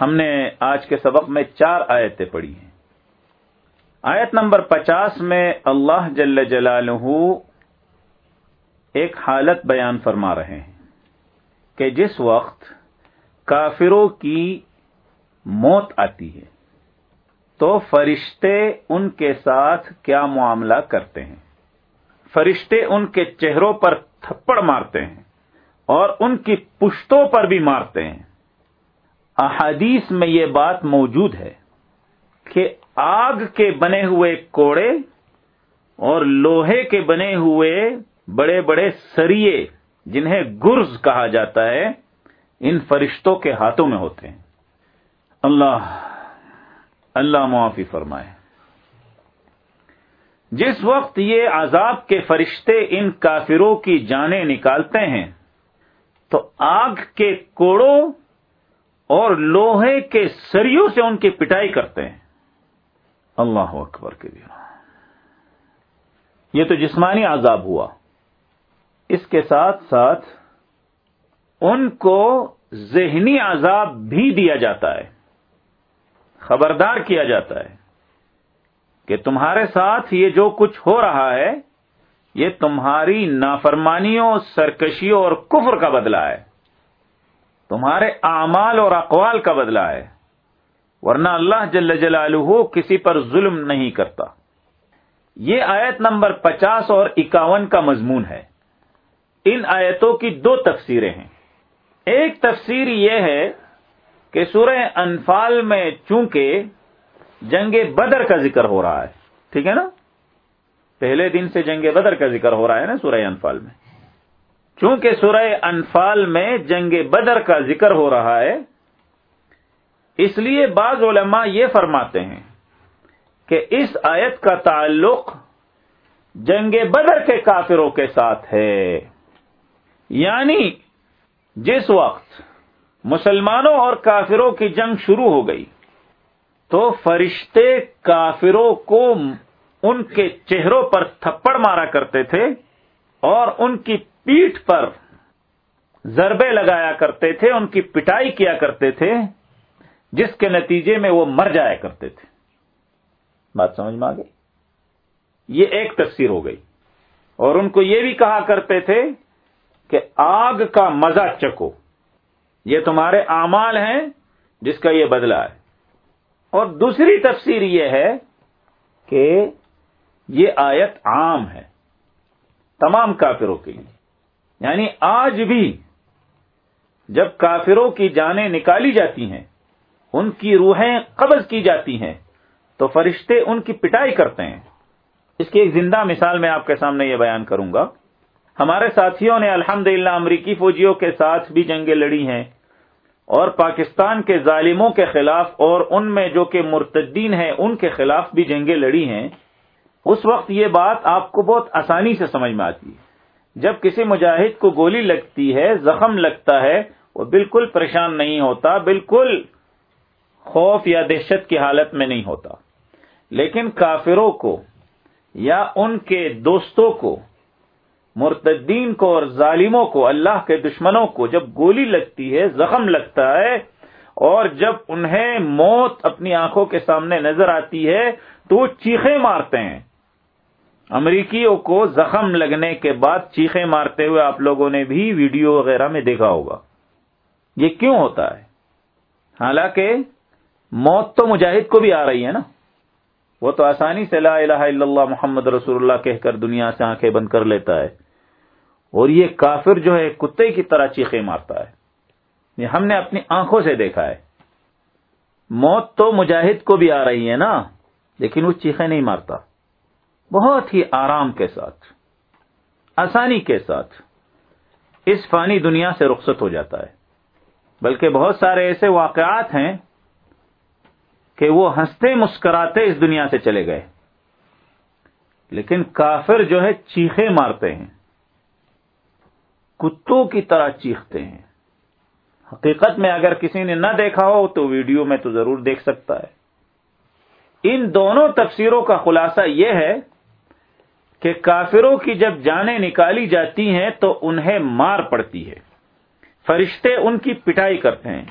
ہم نے آج کے سبق میں چار آیتیں پڑھی ہیں۔ آیت نمبر پچاس میں اللہ جل جلالہ ایک حالت بیان فرما رہے ہیں کہ جس وقت کافروں کی موت آتی ہے، تو فرشتے ان کے ساتھ کیا معاملہ کرتے ہیں؟ فرشتے ان کے چہروں پر تھپڑ مارتے ہیں اور ان کی پشتوں پر بھی مارتے ہیں۔ احادیث میں یہ بات موجود ہے کہ آگ کے بنے ہوئے کوڑے اور لوہے کے بنے ہوئے بڑے بڑے سریے جنہیں گرز کہا جاتا ہے، ان فرشتوں کے ہاتھوں میں ہوتے ہیں۔ اللہ اللہ معافی فرمائے۔ جس وقت یہ عذاب کے فرشتے ان کافروں کی جانیں نکالتے ہیں، تو آگ کے کوڑوں اور لوہے کے سریوں سے ان کی پٹائی کرتے ہیں۔ اللہ اکبر کے بھی یہ تو جسمانی عذاب ہوا۔ اس کے ساتھ ساتھ ان کو ذہنی عذاب بھی دیا جاتا ہے۔ خبردار کیا جاتا ہے کہ تمہارے ساتھ یہ جو کچھ ہو رہا ہے، یہ تمہاری نافرمانیوں، سرکشیوں اور کفر کا بدلہ ہے۔ تمہارے اعمال اور اقوال کا بدلہ ہے، ورنہ اللہ جل جلالہ کسی پر ظلم نہیں کرتا۔ یہ آیت نمبر پچاس اور اکاون کا مضمون ہے۔ ان آیتوں کی دو تفسیریں ہیں۔ ایک تفسیر یہ ہے کہ سورہ انفال میں چونکہ جنگ بدر کا ذکر ہو رہا ہے، ٹھیک ہے نا؟ پہلے دن سے جنگ بدر کا ذکر ہو رہا ہے نا سورہ انفال میں۔ چونکہ سورہ انفال میں جنگ بدر کا ذکر ہو رہا ہے، اس لیے بعض علماء یہ فرماتے ہیں کہ اس آیت کا تعلق جنگ بدر کے کافروں کے ساتھ ہے۔ یعنی جس وقت مسلمانوں اور کافروں کی جنگ شروع ہو گئی، تو فرشتے کافروں کو ان کے چہروں پر تھپڑ مارا کرتے تھے اور ان کی پیٹھ پر ضربے لگایا کرتے تھے، ان کی پٹائی کیا کرتے تھے، جس کے نتیجے میں وہ مر جایا کرتے تھے۔ بات سمجھ میں آ گئی؟ یہ ایک تفسیر ہو گئی۔ اور ان کو یہ بھی کہا کرتے تھے کہ آگ کا مزہ چکو یہ تمہارے اعمال ہیں، جس کا یہ بدلہ ہے۔ اور دوسری تفسیر یہ ہے کہ یہ آیت عام ہے، تمام کافروں کے لیے۔ یعنی آج بھی جب کافروں کی جانیں نکالی جاتی ہیں، ان کی روحیں قبض کی جاتی ہیں، تو فرشتے ان کی پٹائی کرتے ہیں۔ اس کی ایک زندہ مثال میں آپ کے سامنے یہ بیان کروں گا۔ ہمارے ساتھیوں نے الحمد امریکی فوجیوں کے ساتھ بھی جنگیں لڑی ہیں اور پاکستان کے ظالموں کے خلاف اور ان میں جو کہ مرتدین ہیں، ان کے خلاف بھی جنگیں لڑی ہیں۔ اس وقت یہ بات آپ کو بہت آسانی سے سمجھ میں آتی ہے۔ جب کسی مجاہد کو گولی لگتی ہے، زخم لگتا ہے، وہ بالکل پریشان نہیں ہوتا، بالکل خوف یا دہشت کی حالت میں نہیں ہوتا۔ لیکن کافروں کو یا ان کے دوستوں کو، مرتدین کو اور ظالموں کو، اللہ کے دشمنوں کو جب گولی لگتی ہے، زخم لگتا ہے اور جب انہیں موت اپنی آنکھوں کے سامنے نظر آتی ہے، تو وہ چیخے مارتے ہیں۔ امریکیوں کو زخم لگنے کے بعد چیخے مارتے ہوئے آپ لوگوں نے بھی ویڈیو وغیرہ میں دیکھا ہوگا۔ یہ کیوں ہوتا ہے؟ حالانکہ موت تو مجاہد کو بھی آ رہی ہے نا۔ وہ تو آسانی سے لا الہ الا اللہ محمد رسول اللہ کہہ کر دنیا سے آنکھیں بند کر لیتا ہے۔ اور یہ کافر جو ہے، کتے کی طرح چیخے مارتا ہے۔ یہ ہم نے اپنی آنکھوں سے دیکھا ہے۔ موت تو مجاہد کو بھی آ رہی ہے نا، لیکن وہ چیخے نہیں مارتا۔ بہت ہی آرام کے ساتھ، آسانی کے ساتھ اس فانی دنیا سے رخصت ہو جاتا ہے۔ بلکہ بہت سارے ایسے واقعات ہیں کہ وہ ہنستے مسکراتے اس دنیا سے چلے گئے۔ لیکن کافر جو ہے چیخے مارتے ہیں، کتوں کی طرح چیختے ہیں۔ حقیقت میں اگر کسی نے نہ دیکھا ہو تو ویڈیو میں تو ضرور دیکھ سکتا ہے۔ ان دونوں تفسیروں کا خلاصہ یہ ہے کہ کافروں کی جب جانیں نکالی جاتی ہیں تو انہیں مار پڑتی ہے۔ فرشتے ان کی پٹائی کرتے ہیں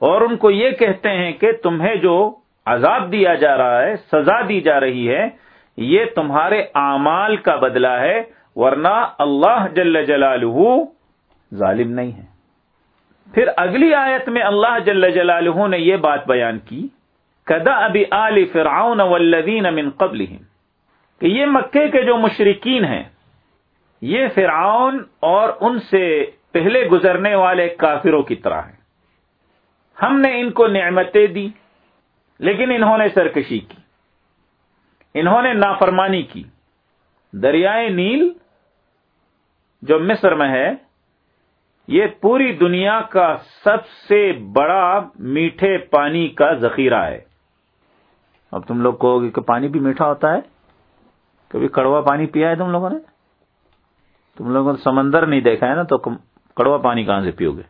اور ان کو یہ کہتے ہیں کہ تمہیں جو عذاب دیا جا رہا ہے، سزا دی جا رہی ہے، یہ تمہارے اعمال کا بدلہ ہے، ورنہ اللہ جل جلالہ ظالم نہیں ہے۔ پھر اگلی آیت میں اللہ جل جلالہ نے یہ بات بیان کی کدا ابی آل فرعون والذین من قبلہم؟ کہ یہ مکے کے جو مشرقین ہیں، یہ فرعون اور ان سے پہلے گزرنے والے کافروں کی طرح ہیں۔ ہم نے ان کو نعمتیں دی، لیکن انہوں نے سرکشی کی۔ انہوں نے نافرمانی کی۔ دریائے نیل، جو مصر میں ہے، یہ پوری دنیا کا سب سے بڑا میٹھے پانی کا ذخیرہ ہے۔ اب تم لوگ کہو گے کہ پانی بھی میٹھا ہوتا ہے؟ کبھی کڑوا پانی پیا ہے تم لوگوں نے؟ تم لوگوں نے سمندر نہیں دیکھا ہے نا تو کڑوا پانی کہاں سے پیو گے؟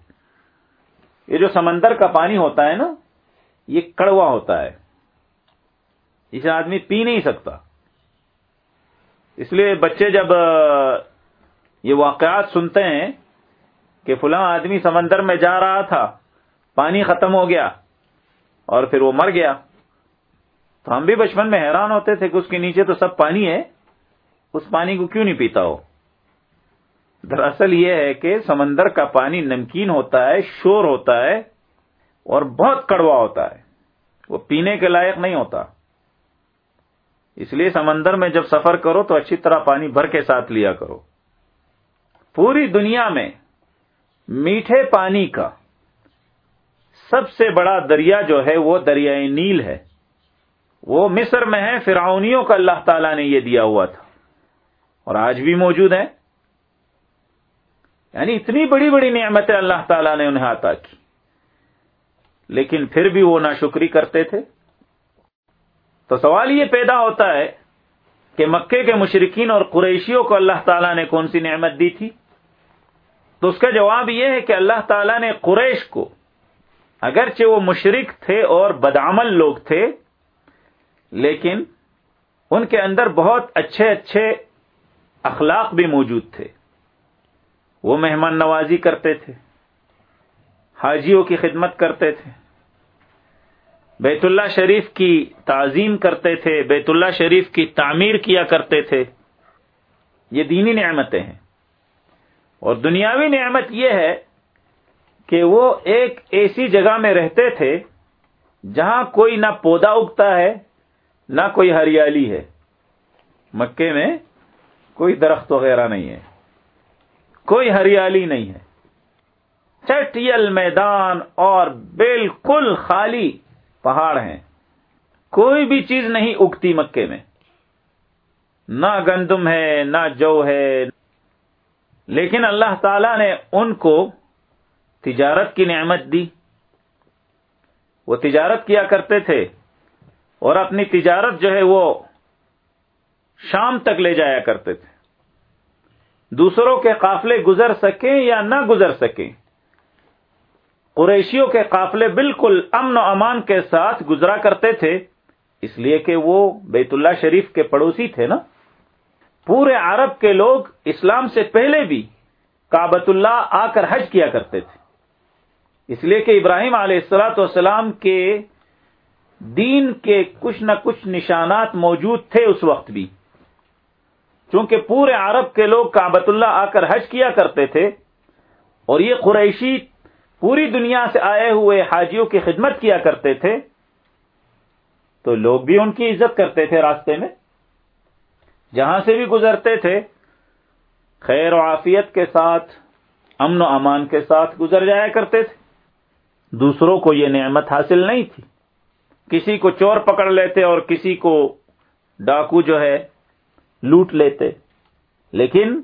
یہ جو سمندر کا پانی ہوتا ہے نا، یہ کڑوا ہوتا ہے۔ اسے آدمی پی نہیں سکتا۔ اس لیے بچے جب یہ واقعات سنتے ہیں کہ فلاں آدمی سمندر میں جا رہا تھا، پانی ختم ہو گیا اور پھر وہ مر گیا۔ تو ہم بھی بچپن میں حیران ہوتے تھے کہ اس کے نیچے تو سب پانی ہے، اس پانی کو کیوں نہیں پیتا ہو دراصل یہ ہے کہ سمندر کا پانی نمکین ہوتا ہے، شور ہوتا ہے اور بہت کڑوا ہوتا ہے۔ وہ پینے کے لائق نہیں ہوتا۔ اس لیے سمندر میں جب سفر کرو تو اچھی طرح پانی بھر کے ساتھ لیا کرو۔ پوری دنیا میں میٹھے پانی کا سب سے بڑا دریا جو ہے وہ دریائے نیل ہے۔ وہ مصر میں ہے فرعونیوں کا اللہ تعالیٰ نے یہ دیا ہوا تھا۔ اور آج بھی موجود ہے یعنی اتنی بڑی بڑی نعمتیں اللہ تعالیٰ نے انہیں عطا کی۔ لیکن پھر بھی وہ ناشکری کرتے تھے۔ تو سوال یہ پیدا ہوتا ہے کہ مکے کے مشرقین اور قریشیوں کو اللہ تعالیٰ نے کون سی نعمت دی تھی؟ تو اس کا جواب یہ ہے کہ اللہ تعالیٰ نے قریش کو، اگرچہ وہ مشرق تھے اور بدعمل لوگ تھے لیکن ان کے اندر بہت اچھے اچھے اخلاق بھی موجود تھے۔ وہ مہمان نوازی کرتے تھے، حاجیوں کی خدمت کرتے تھے، بیت اللہ شریف کی تعظیم کرتے تھے، بیت اللہ شریف کی تعمیر کیا کرتے تھے۔ یہ دینی نعمتیں ہیں۔ اور دنیاوی نعمت یہ ہے کہ وہ ایک ایسی جگہ میں رہتے تھے جہاں کوئی نہ پودا اگتا ہے نہ کوئی ہریالی ہے۔ مکے میں کوئی درخت وغیرہ نہیں ہے۔ کوئی ہریالی نہیں ہے۔ چٹیل میدان اور بالکل خالی پہاڑ ہیں۔ کوئی بھی چیز نہیں اگتی مکے میں۔ نہ گندم ہے، نہ جو ہے۔ لیکن اللہ تعالی نے ان کو تجارت کی نعمت دی۔ وہ تجارت کیا کرتے تھے؟ اور اپنی تجارت جو ہے وہ شام تک لے جایا کرتے تھے۔ دوسروں کے قافلے گزر سکیں یا نہ گزر سکیں، قریشیوں کے قافلے بالکل امن و امان کے ساتھ گزرا کرتے تھے، اس لیے کہ وہ بیت اللہ شریف کے پڑوسی تھے نا۔ پورے عرب کے لوگ اسلام سے پہلے بھی کابت اللہ آ کر حج کیا کرتے تھے۔ اس لیے کہ ابراہیم علیہ السلاۃ والسلام کے دین کے کچھ نہ کچھ نشانات موجود تھے اس وقت بھی۔ چونکہ پورے عرب کے لوگ کابت اللہ آ کر حج کیا کرتے تھے، اور یہ قریشی پوری دنیا سے آئے ہوئے حاجیوں کی خدمت کیا کرتے تھے، تو لوگ بھی ان کی عزت کرتے تھے راستے میں۔ جہاں سے بھی گزرتے تھے، خیر و عافیت کے ساتھ، امن و امان کے ساتھ گزر جایا کرتے تھے۔ دوسروں کو یہ نعمت حاصل نہیں تھی۔ کسی کو چور پکڑ لیتے اور کسی کو ڈاکو جو ہے لوٹ لیتے۔ لیکن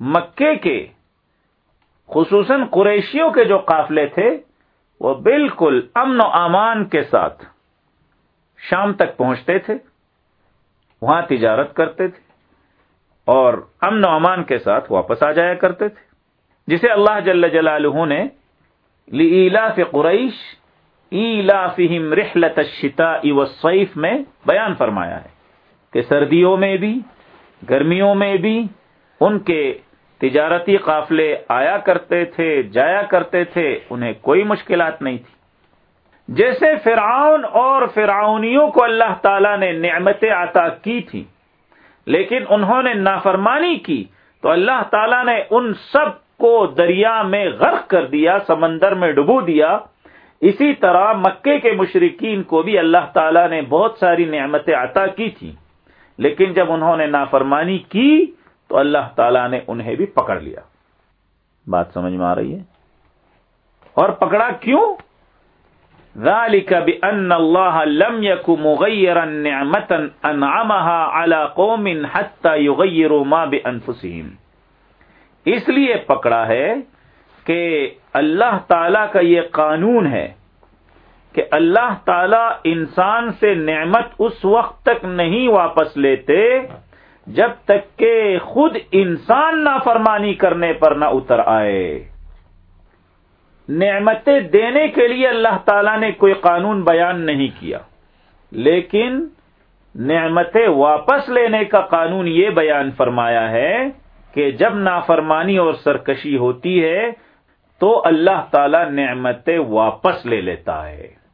مکے کے خصوصاً قریشیوں کے جو قافلے تھے، وہ بالکل امن و امان کے ساتھ شام تک پہنچتے تھے، وہاں تجارت کرتے تھے اور امن و امان کے ساتھ واپس آ جایا کرتے تھے۔ جسے اللہ جل جلالہ نے لیلا قریش ایلا فہم رحلت الشتاء والصیف میں بیان فرمایا ہے کہ سردیوں میں بھی، گرمیوں میں بھی ان کے تجارتی قافلے آیا کرتے تھے، جایا کرتے تھے، انہیں کوئی مشکلات نہیں تھی۔ جیسے فرعون اور فرعونیوں کو اللہ تعالی نے نعمتیں عطا کی تھی لیکن انہوں نے نافرمانی کی تو اللہ تعالی نے ان سب کو دریا میں غرق کر دیا، سمندر میں ڈبو دیا۔ اسی طرح مکے کے مشرقین کو بھی اللہ تعالی نے بہت ساری نعمتیں عطا کی تھی۔ لیکن جب انہوں نے نافرمانی کی تو اللہ تعالی نے انہیں بھی پکڑ لیا۔ بات سمجھ میں آ رہی ہے؟ اور پکڑا کیوں؟ ذلك بأن الله لم يكن مغيرا نعمة أنعمها على قوم حتى يغيروا ما بأنفسهم اس لیے پکڑا ہے کہ اللہ تعالی کا یہ قانون ہے کہ اللہ تعالی انسان سے نعمت اس وقت تک نہیں واپس لیتے جب تک کہ خود انسان نافرمانی کرنے پر نہ اتر آئے۔ نعمتیں دینے کے لیے اللہ تعالی نے کوئی قانون بیان نہیں کیا، لیکن نعمتیں واپس لینے کا قانون یہ بیان فرمایا ہے کہ جب نافرمانی اور سرکشی ہوتی ہے تو اللہ تعالی نعمتیں واپس لے لیتا ہے۔